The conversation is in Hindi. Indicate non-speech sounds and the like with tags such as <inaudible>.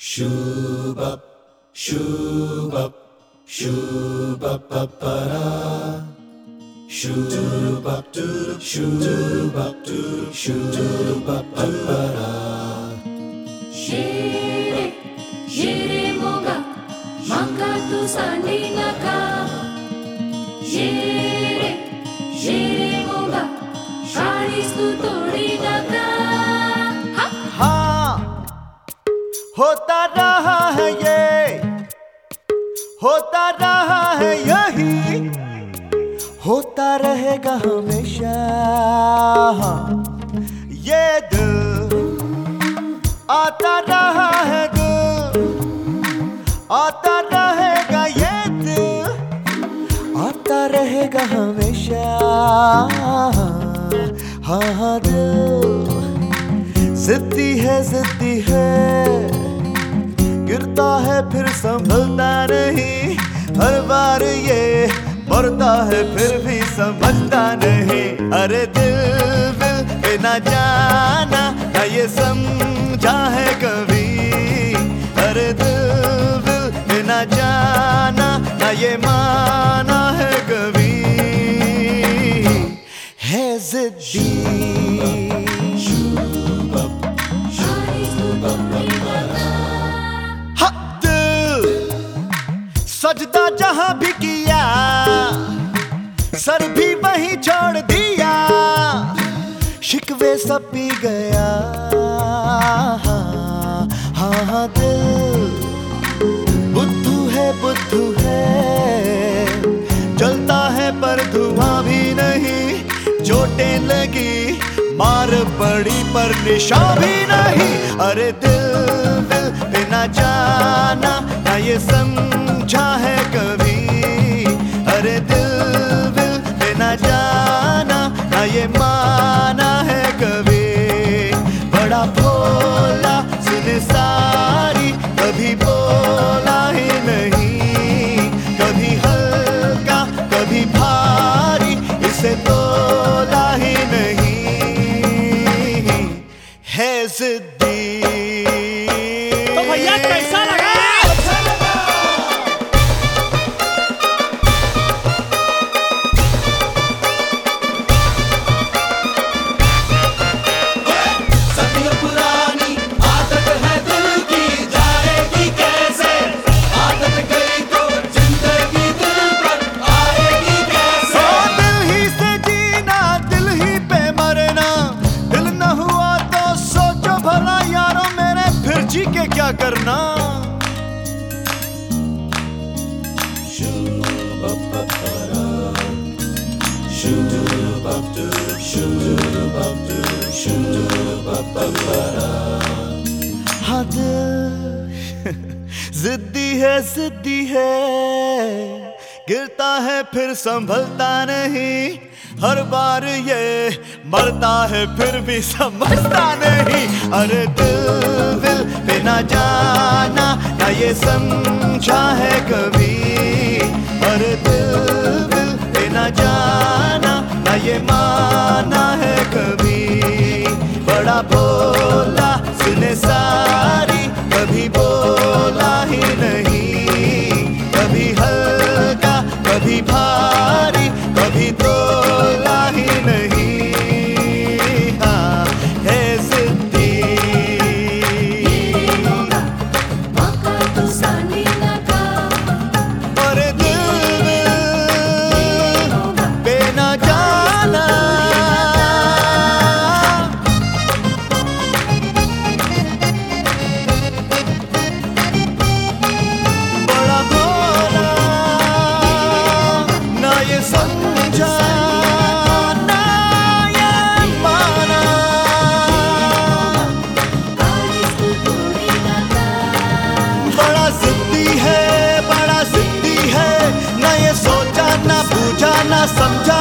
Şubap, şubap, şubap bap bara. Şubap dur, şubap dur, şubap bap bara. Şere, şere moga, manga tu. होता रहा है ये। होता रहा है यही। होता रहेगा हमेशा। ये दिल आता रहा है दिल। आता रहेगा ये दिल। आता रहेगा हमेशा। हाँ हाँ दिल। जिद्दी है जिद्दी है। गिरता है फिर संभलता नहीं। हर बार ये मरता है फिर भी समझता नहीं। अरे दिल दिल पे ना जाना, ना ये समझा है कभी। अरे दिल दिल पे ना जाना, ना ये माना है कभी। है जिद्दी। भी किया, सर भी वहीं छोड़ दिया, शिकवे सब पी गया। हाँ हाँ दिल, बुद्धू है बुद्धू है, जलता है पर धुआँ भी नहीं, चोटें लगी, मार पड़ी पर निशा भी नहीं। अरे दिल दिल पे ना जाना, ना ये समझा बड़ा भोला सुने सारी के क्या करना? हाँ दिल <laughs> जिद्दी है जिद्दी है। गिरता है, फिर संभलता नहीं। हर बार ये मरता है, फिर भी समझता नहीं। अरे दिल जाना, ना ये समझा है कभी। पर दिल दिल पे जाना, ना ये माना है कभी। बड़ा बोला, सुने सारी, कभी बोला 心。